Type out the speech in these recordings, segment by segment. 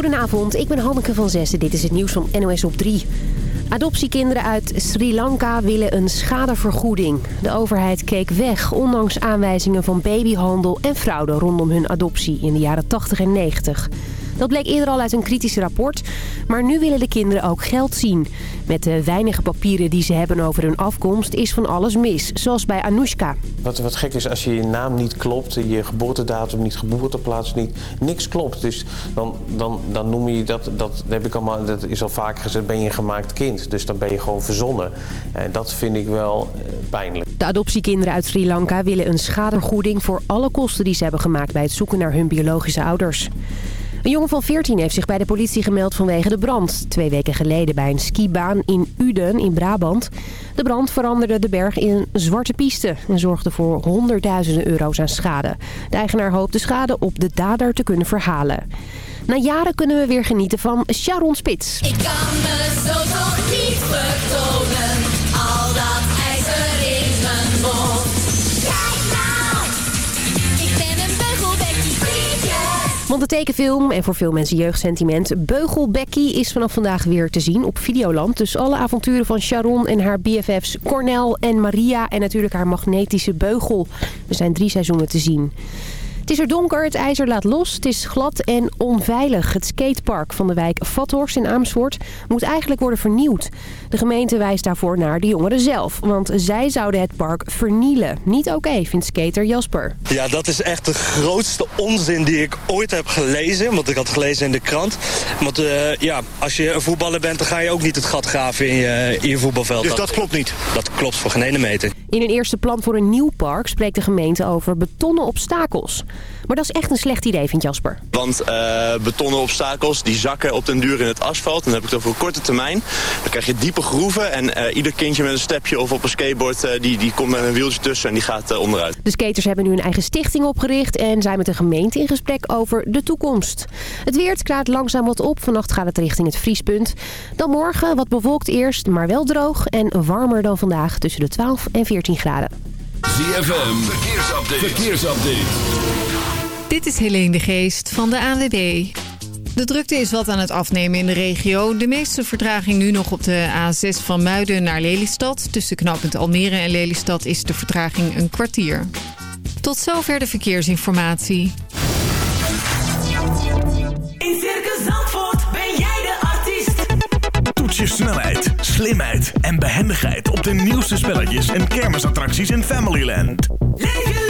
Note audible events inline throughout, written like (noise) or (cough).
Goedenavond, ik ben Hanneke van Zessen. Dit is het nieuws van NOS op 3. Adoptiekinderen uit Sri Lanka willen een schadevergoeding. De overheid keek weg, ondanks aanwijzingen van babyhandel en fraude rondom hun adoptie in de jaren 80 en 90. Dat bleek eerder al uit een kritisch rapport. Maar nu willen de kinderen ook geld zien. Met de weinige papieren die ze hebben over hun afkomst is van alles mis. Zoals bij Anoushka. Wat, wat gek is als je je naam niet klopt, je geboortedatum niet, geboorteplaats niet, niks klopt. Dus dan, dan, dan noem je dat, dat heb ik allemaal, dat is al vaak gezegd, ben je een gemaakt kind. Dus dan ben je gewoon verzonnen. En dat vind ik wel eh, pijnlijk. De adoptiekinderen uit Sri Lanka willen een schadevergoeding voor alle kosten die ze hebben gemaakt bij het zoeken naar hun biologische ouders. Een jongen van 14 heeft zich bij de politie gemeld vanwege de brand. Twee weken geleden bij een skibaan in Uden in Brabant. De brand veranderde de berg in een zwarte piste en zorgde voor honderdduizenden euro's aan schade. De eigenaar hoopt de schade op de dader te kunnen verhalen. Na jaren kunnen we weer genieten van Sharon Spits. Ik kan me zo toch niet vertonen. Want de tekenfilm en voor veel mensen jeugdsentiment Beugelbekkie is vanaf vandaag weer te zien op Videoland. Dus alle avonturen van Sharon en haar BFF's Cornel en Maria en natuurlijk haar magnetische beugel. Er zijn drie seizoenen te zien. Het is er donker, het ijzer laat los, het is glad en onveilig. Het skatepark van de wijk Vathorst in Amersfoort moet eigenlijk worden vernieuwd. De gemeente wijst daarvoor naar de jongeren zelf, want zij zouden het park vernielen. Niet oké, vindt skater Jasper. Ja, dat is echt de grootste onzin die ik ooit heb gelezen. Want ik had gelezen in de krant. Want eh, ja, als je een voetballer bent, dan ga je ook niet het gat graven in je, in je voetbalveld. Dus dat klopt niet? Dat klopt voor geen ene meter. In een eerste plan voor een nieuw park spreekt de gemeente over betonnen obstakels. Maar dat is echt een slecht idee, vindt Jasper. Want eh, betonnen obstakels die zakken op den duur in het asfalt. Dan heb ik het over korte termijn. Dan krijg je diepe groeven en eh, ieder kindje met een stepje of op een skateboard... eh, die, die komt met een wieltje tussen en die gaat eh, onderuit. De skaters hebben nu een eigen stichting opgericht en zijn met de gemeente in gesprek over de toekomst. Het weer klaart langzaam wat op. Vannacht gaat het richting het vriespunt. Dan morgen wat bewolkt eerst, maar wel droog en warmer dan vandaag tussen de 12 en 14 graden. ZFM, verkeersupdate. verkeersupdate. Dit is Helene de Geest van de ANWB. De drukte is wat aan het afnemen in de regio. De meeste vertraging nu nog op de A6 van Muiden naar Lelystad. Tussen knooppunt Almere en Lelystad is de vertraging een kwartier. Tot zover de verkeersinformatie. In Circus Zandvoort ben jij de artiest. Toets je snelheid, slimheid en behendigheid op de nieuwste spelletjes en kermisattracties in Familyland. Leef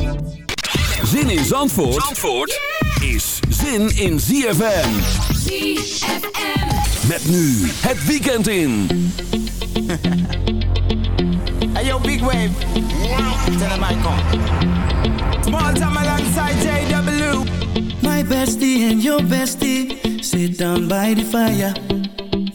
Zin in Zandvoort, Zandvoort is zin in ZFM. ZFM. Met nu het weekend in. (laughs) Hey yo, big wave. Tell them I come. Small time alongside JW. My bestie and your bestie sit down by the fire.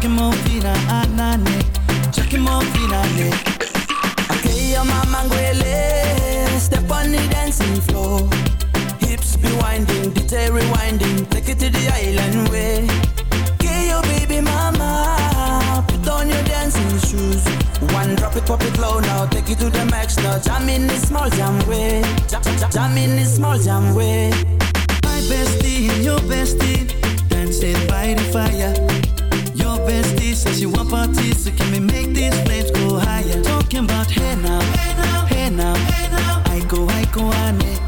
Ah, step on the floor. Hips be winding, rewinding. Take it to the island way. Your baby mama. Put on your dancing shoes. One drop it, pop it now. Take it to the max now. no jam in the small jam way. Jam, in the small jam way. My bestie your bestie dancing by the fire. Bestie says she want parties, so can we make these flames go higher? Talking about hey now, hey now, hey now, hey now. I go, I go, ane. Chucking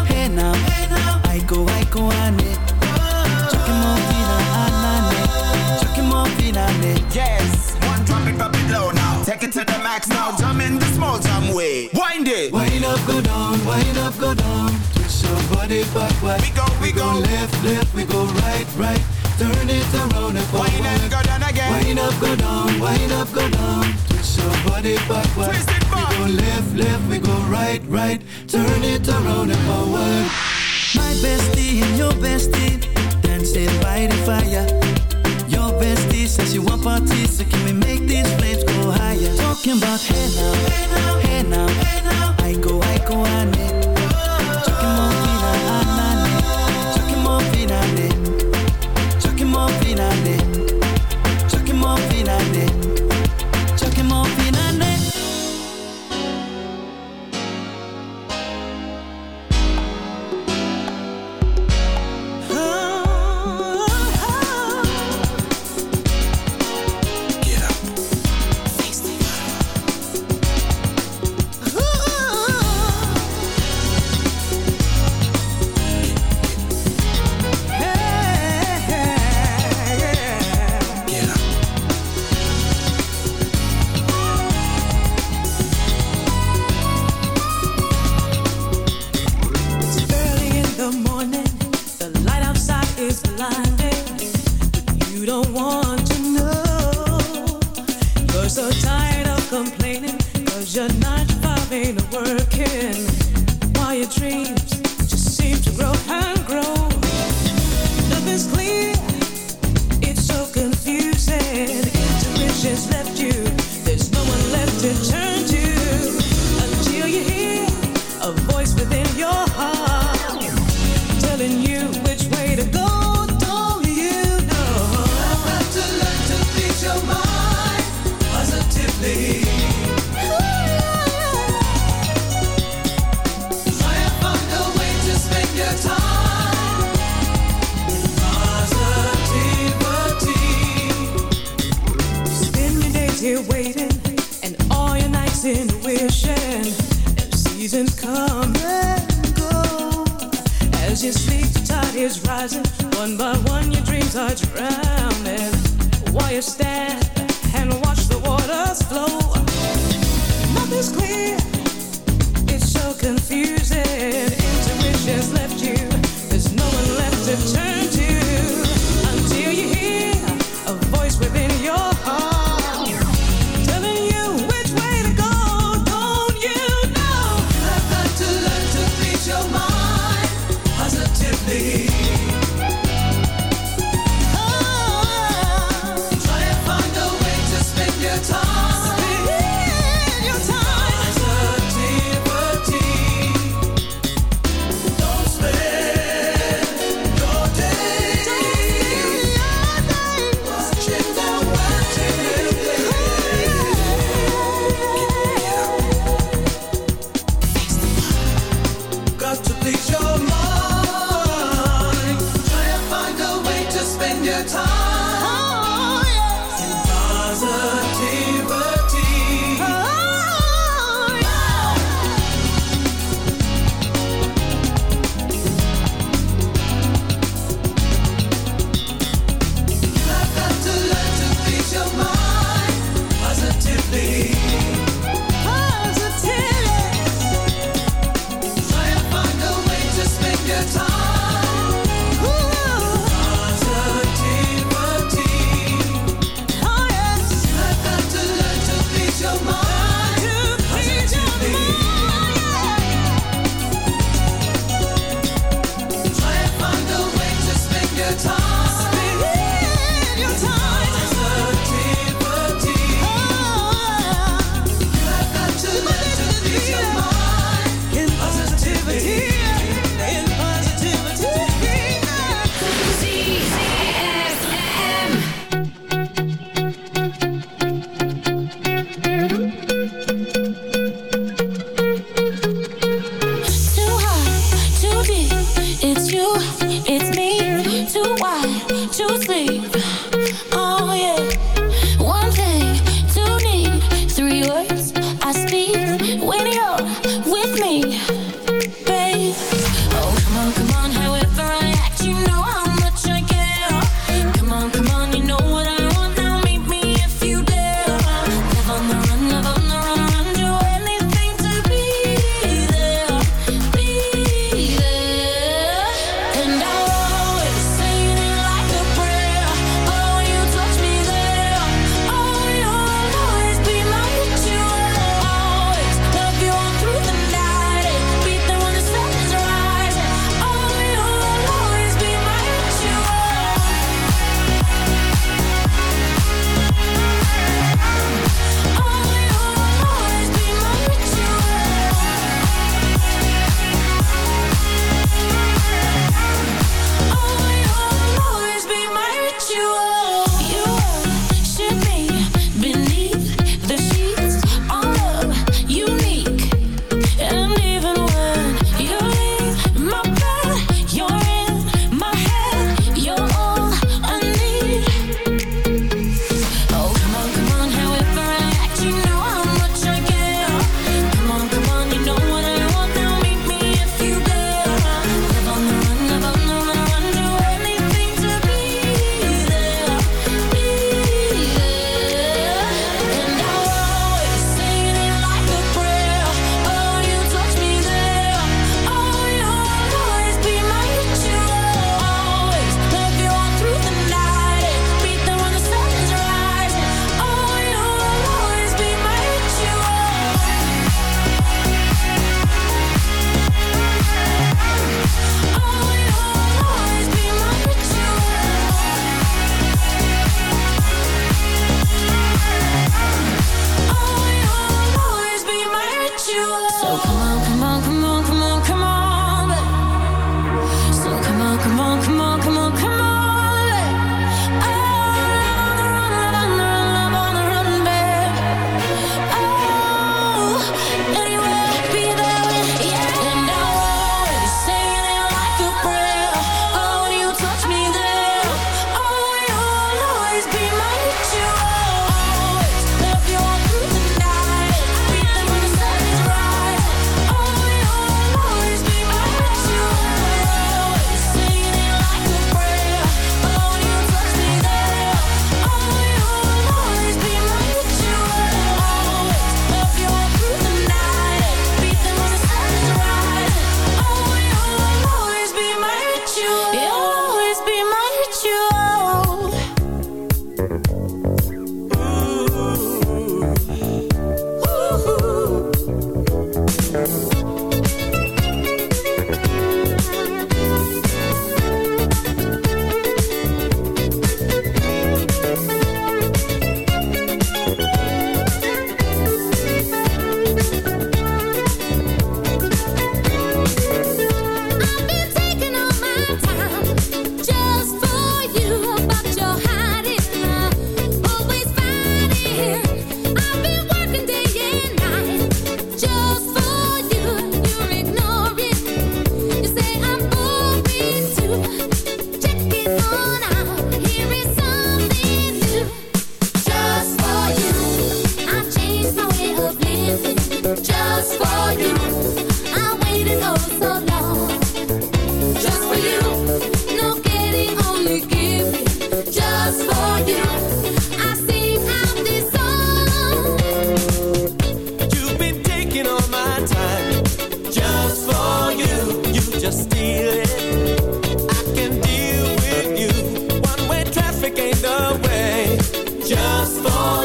hey now, hey now. I go, I go, ane. Chucking more fina, anane. Chucking more fina, ane. Yes, one drop it, drop it low now Take it to the max now, jump in the small jam way Wind it Wind up, go down, wind up, go down. Twist your body backward. We go, we go. left, left, we go right, right. Turn it around and forward. Wind and go down again Wind up, go down, wind up, go down. Twist your body backward. Twist it back. We go left, left, we go right, right. Turn it around and forward. My bestie and your bestie dancing by the fire. Your bestie says you want parties, so can we make these flames go higher? Talking about hey now, hey now, hey now, hey now. I go, I go, ane. Chucking you're not five or working. While your dreams is rising. One by one, your dreams are drowning. While you stand to please your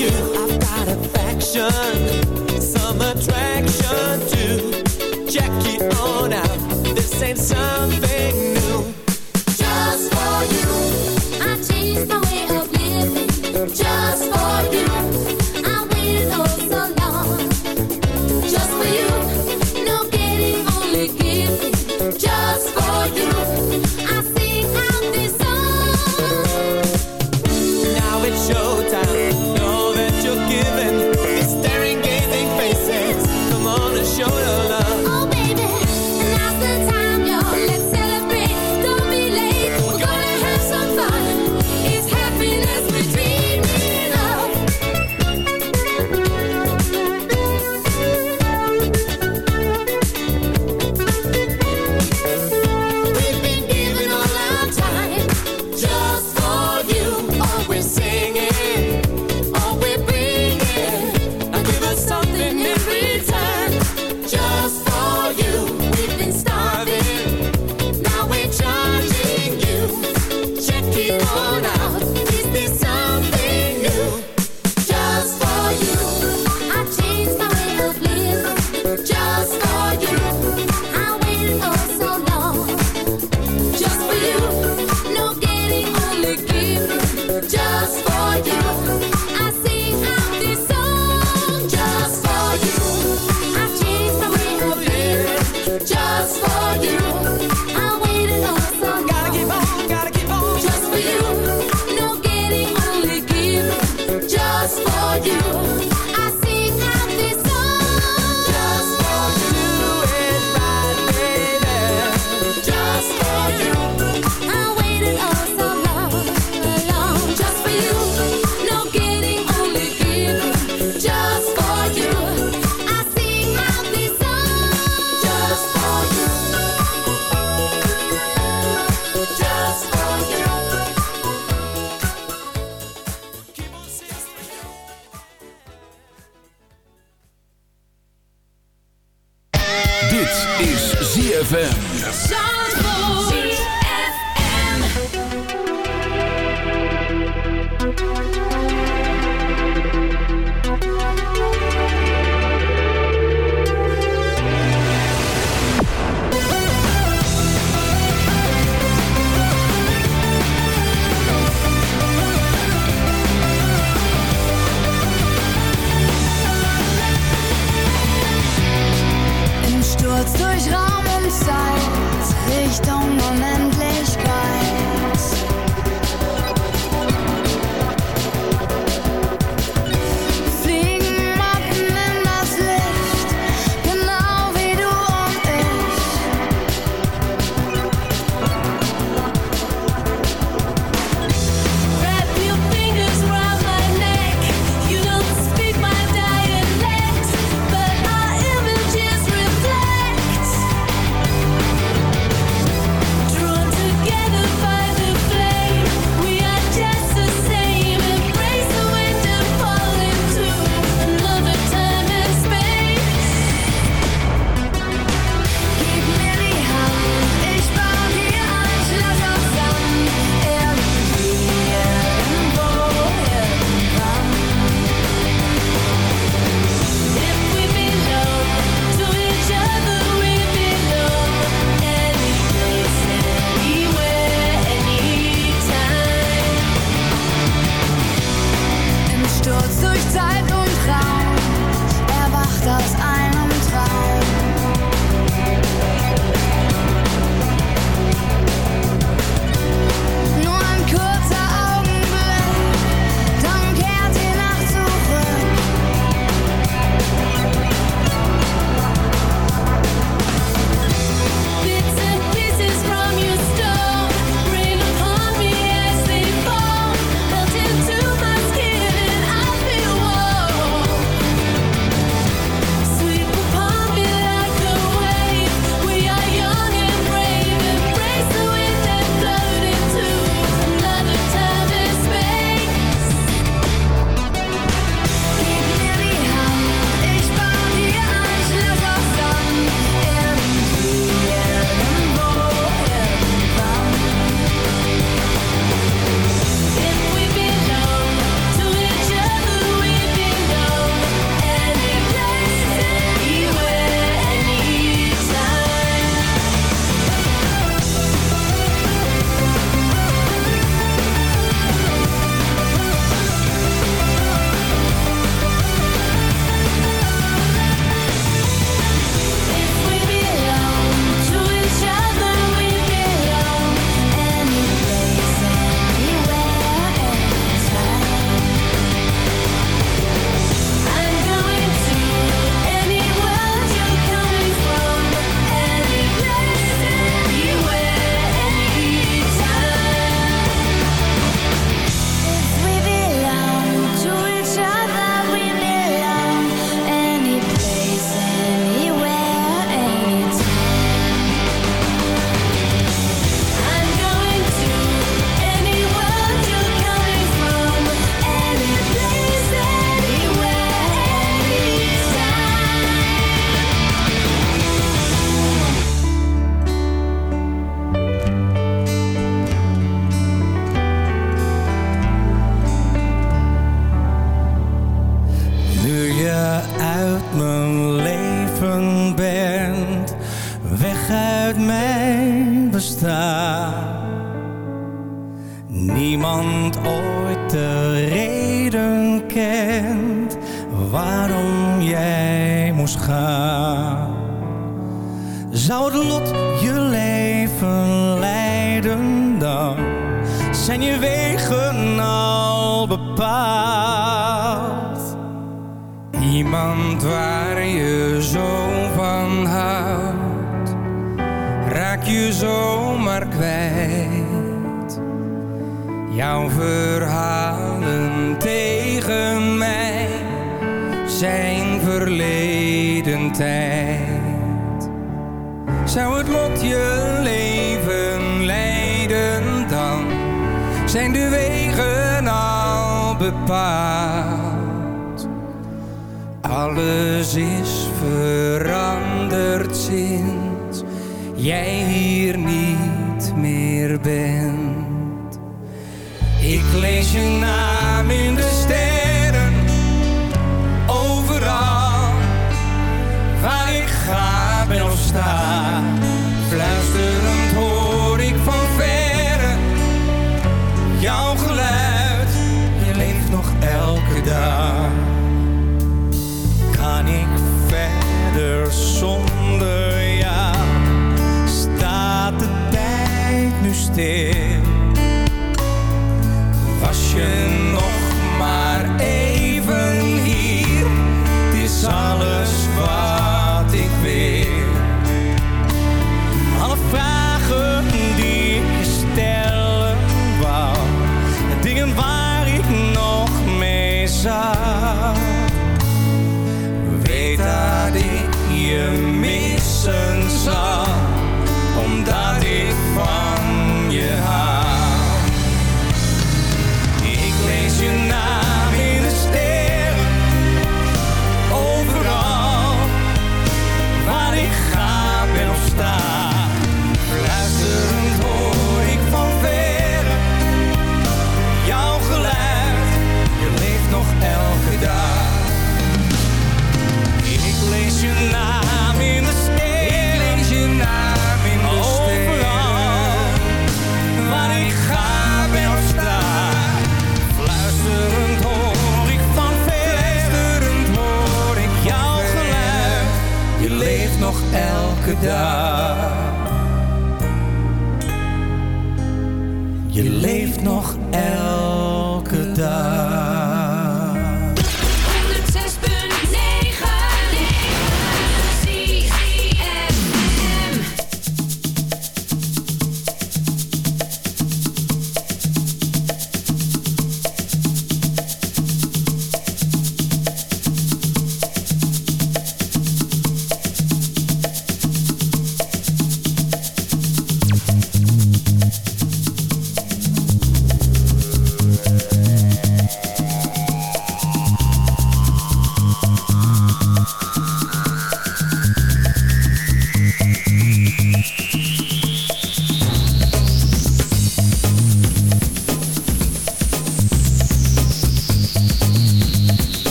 you. I've got affection, some attraction too. Check it on out. This ain't something.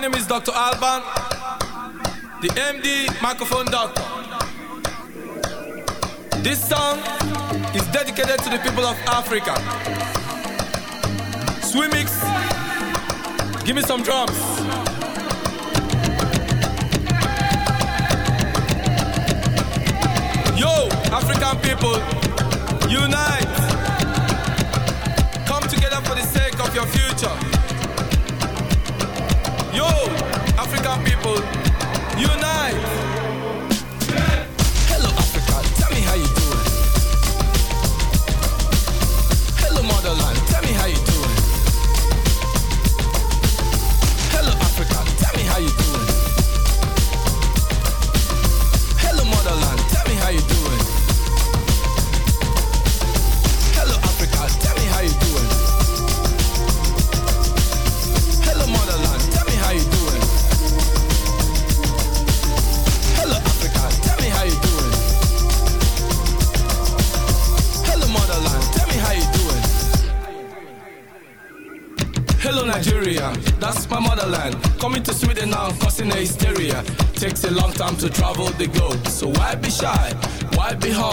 My name is Dr. Alban, the MD microphone doctor. This song is dedicated to the people of Africa. Swimix, give me some drums. Yo, African people, unite. People, unite.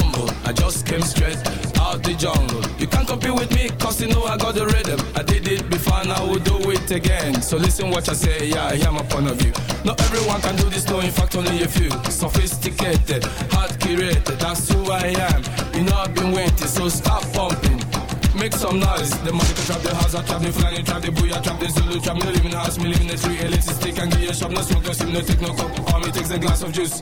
Humble? I just came straight out the jungle. You can't compete with me, cause you know I got the rhythm. I did it before and I will do it again. So listen what I say, yeah, I hear my point of view. Not everyone can do this, no, in fact, only a few. Sophisticated, hard curated, that's who I am. You know I've been waiting, so stop pumping. Make some noise. The money can trap the house, I trap the flying, trap the booyah, trap the Zulu, trap me the house, me live in the street, elitist stick and give you a shop, no smoke, no sim, no take no cup. Me takes a glass of juice.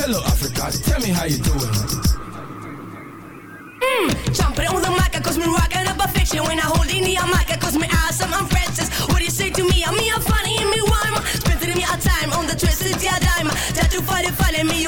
Hello, Africa, tell me how you doing. Mmm, jumping on the mic, cause me rocking up a fiction. When I hold in the mic, cause me awesome, I'm Francis. What do you say to me? I'm me, I'm funny, and me rhyme. Spending me a time on the twisted yeah dime. That you find it funny, me,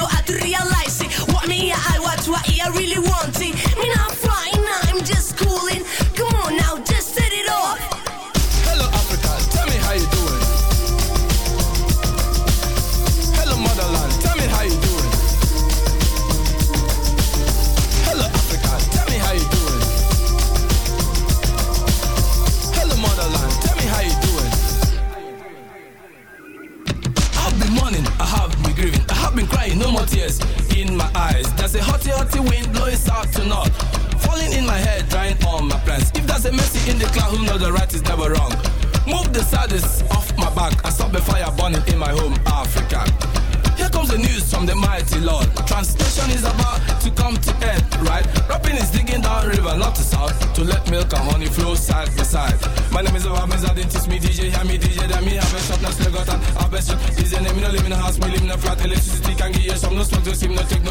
I teach me DJ, hear me DJ, that me have a shop, no slug out and have a shop. DJ name, me no live in a house, me live in a flat, electricity can give you some, no smoke, no steam, no take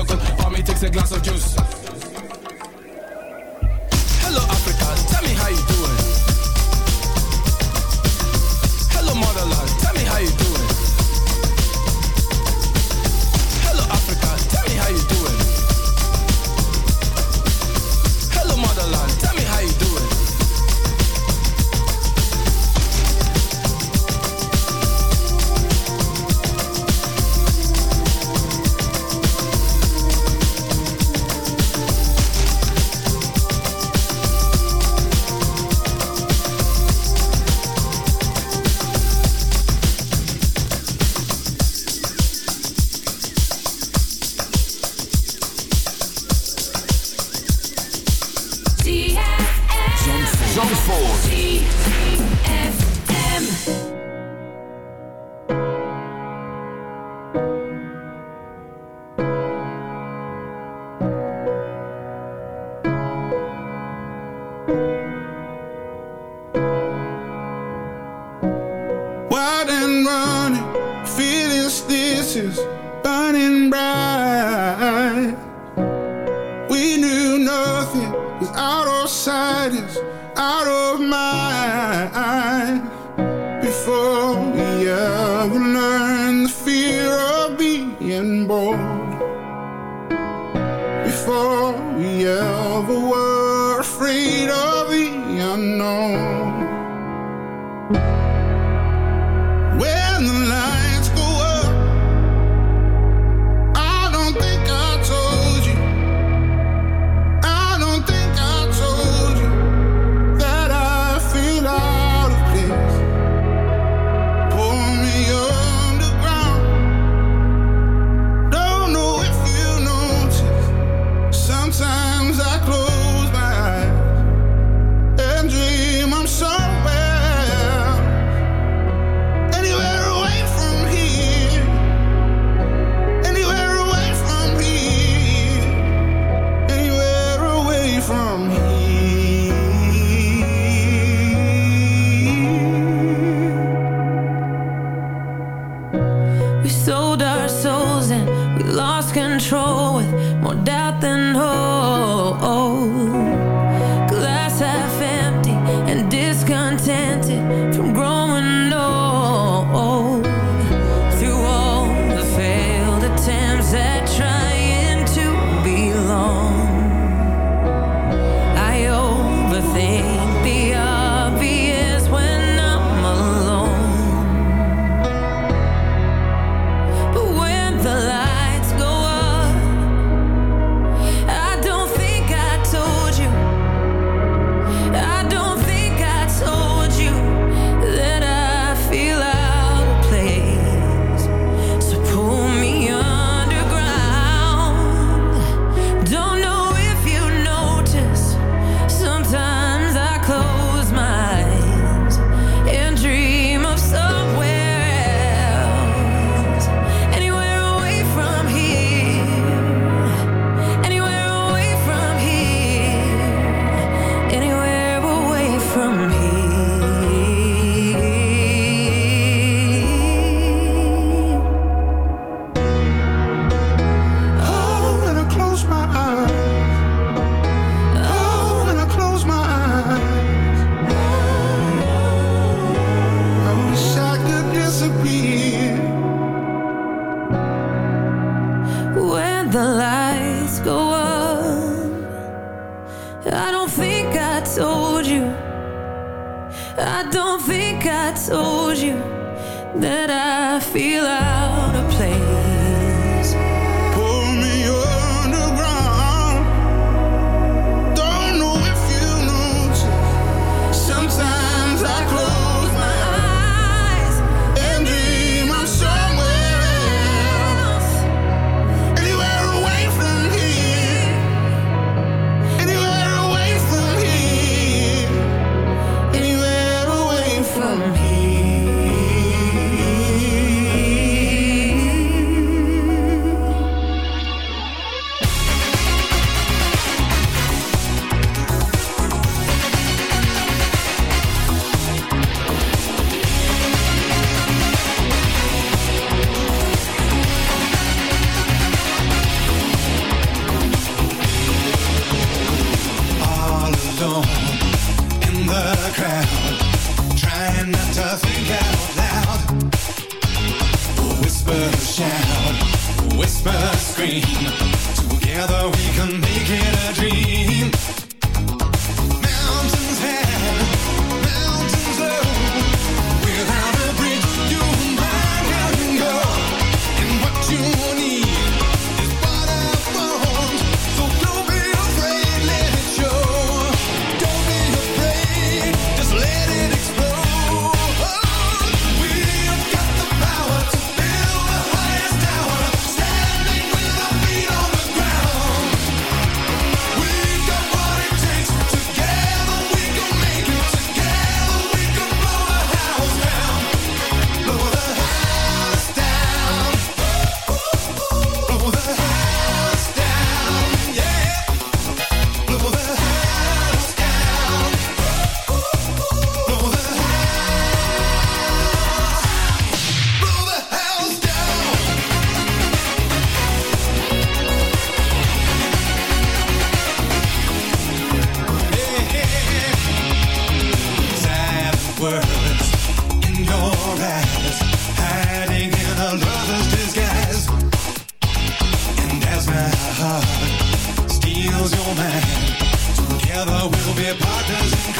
Zandvoort. Together we'll be partners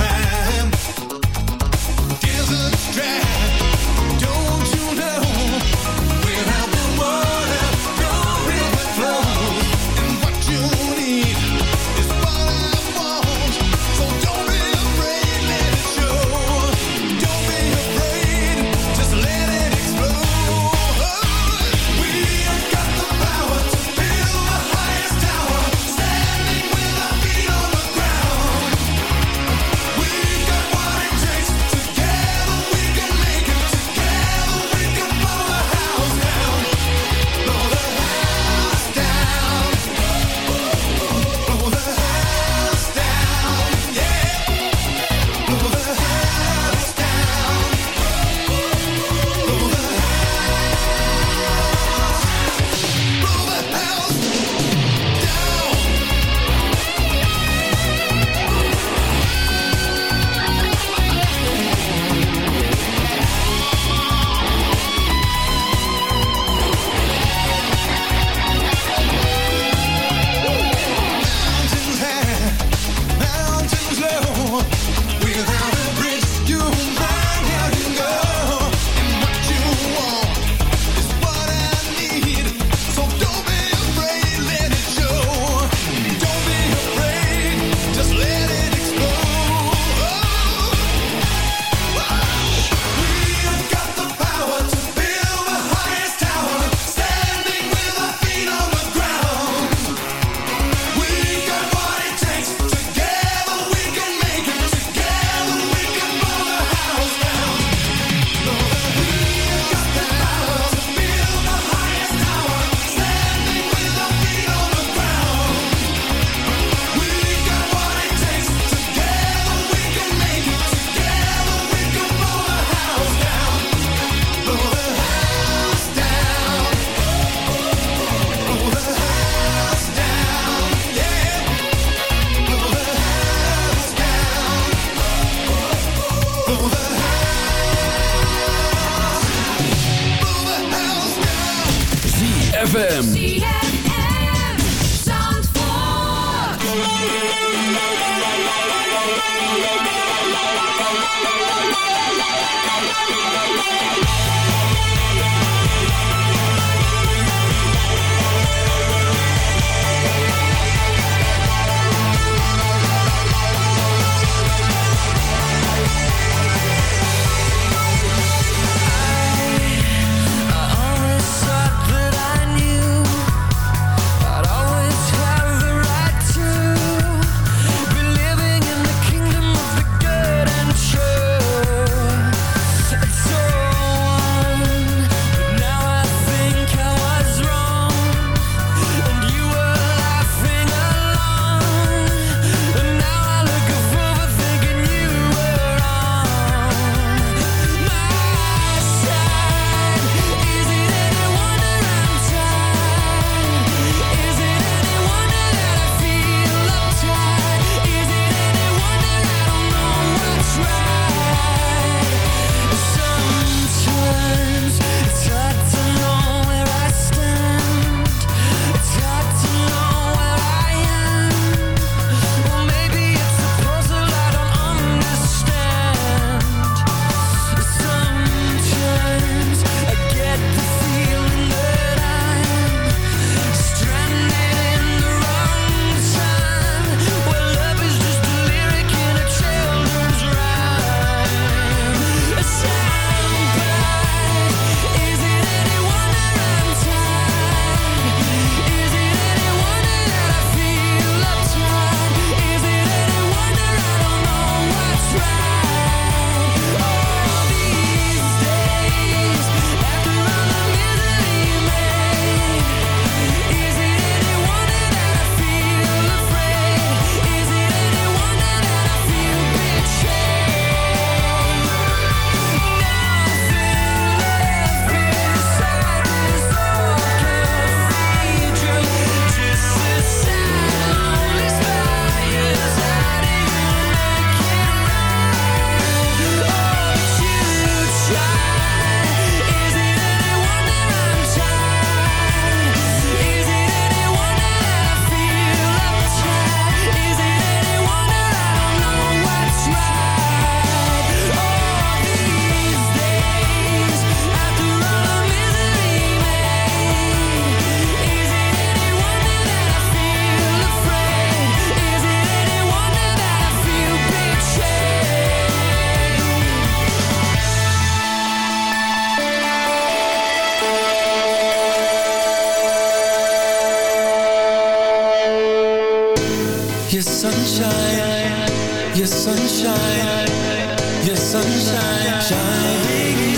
your sunshine, shining.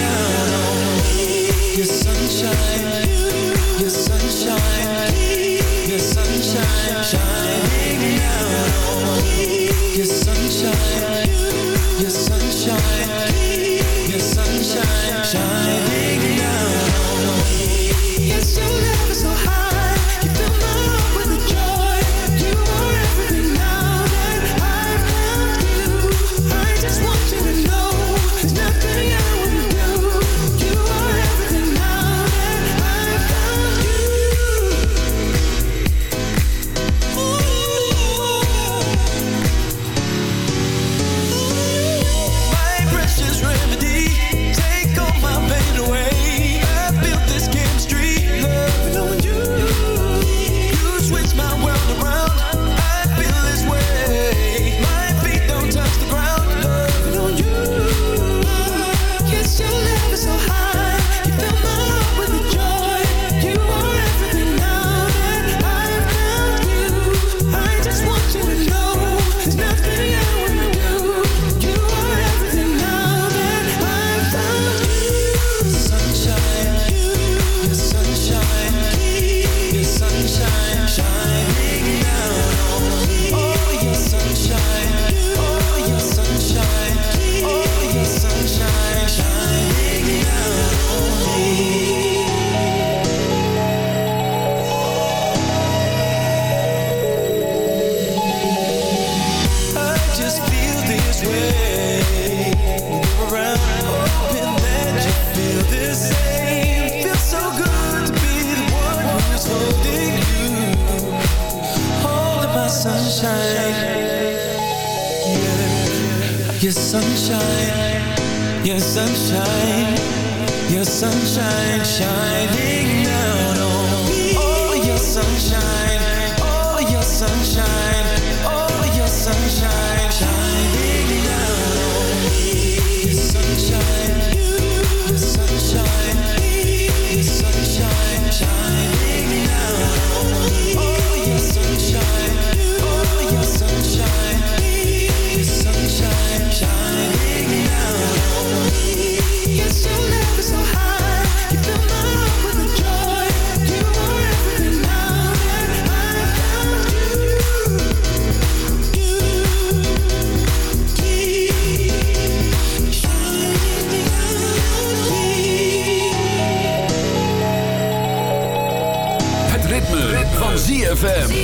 Your sunshine, your sunshine, your sunshine, shining. Your sunshine, your sunshine. sunshine. Yeah, your sunshine. Your sunshine. Your sunshine shining now. ZFM.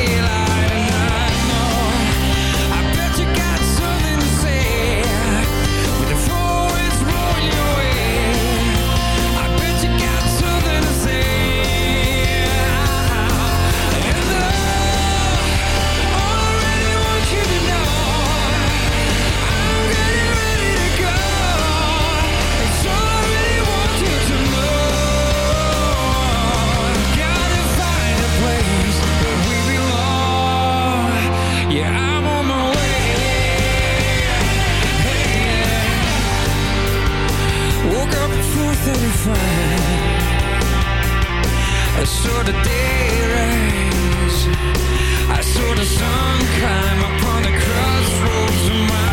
find a sort of day rise, I saw the sun climb upon the crossroads of my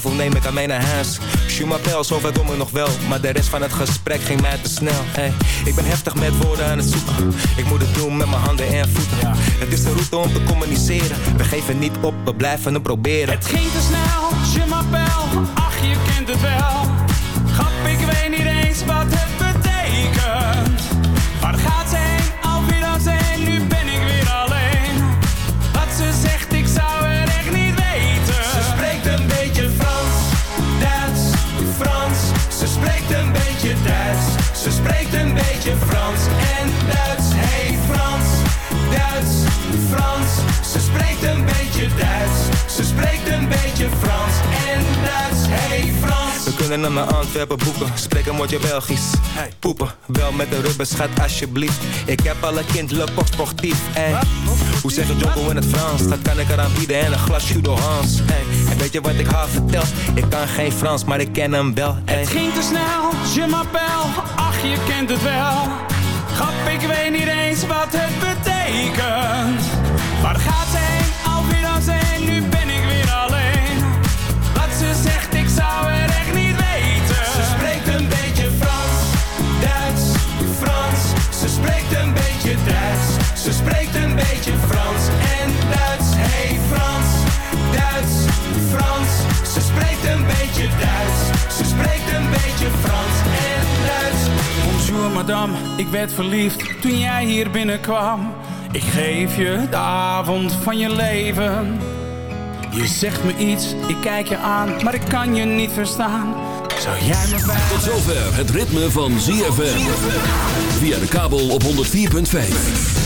telefoon neem ik aan mijn huis. Schumapel, zover kom ik nog wel. Maar de rest van het gesprek ging mij te snel. Hey, ik ben heftig met woorden aan het zoeken. Ik moet het doen met mijn handen en voeten. Het is de route om te communiceren. We geven niet op, we blijven het proberen. Het ging te snel Ik ben aan mijn Antwerpen boeken. Spreek een woordje Belgisch. Hey. Poepen, wel met de rubbers, gaat alsjeblieft. Ik heb alle kind, loop sportief. Hoe zeg je Jocko in het Frans? Dat kan ik eraan bieden en een glas Judo Hans. Hey. En weet je wat ik haar vertel? Ik kan geen Frans, maar ik ken hem wel. Hey. Het ging te snel, je m'appelle, ach je kent het wel. Grap, ik weet niet eens wat het betekent. Waar gaat ze? Ze spreekt een beetje Frans en Duits. Hey Frans, Duits, Frans. Ze spreekt een beetje Duits. Ze spreekt een beetje Frans en Duits. Bonjour madame, ik werd verliefd toen jij hier binnenkwam. Ik geef je de avond van je leven. Je zegt me iets, ik kijk je aan, maar ik kan je niet verstaan. Zou jij me bij... Tot zover het ritme van ZFM. Via de kabel op 104.5.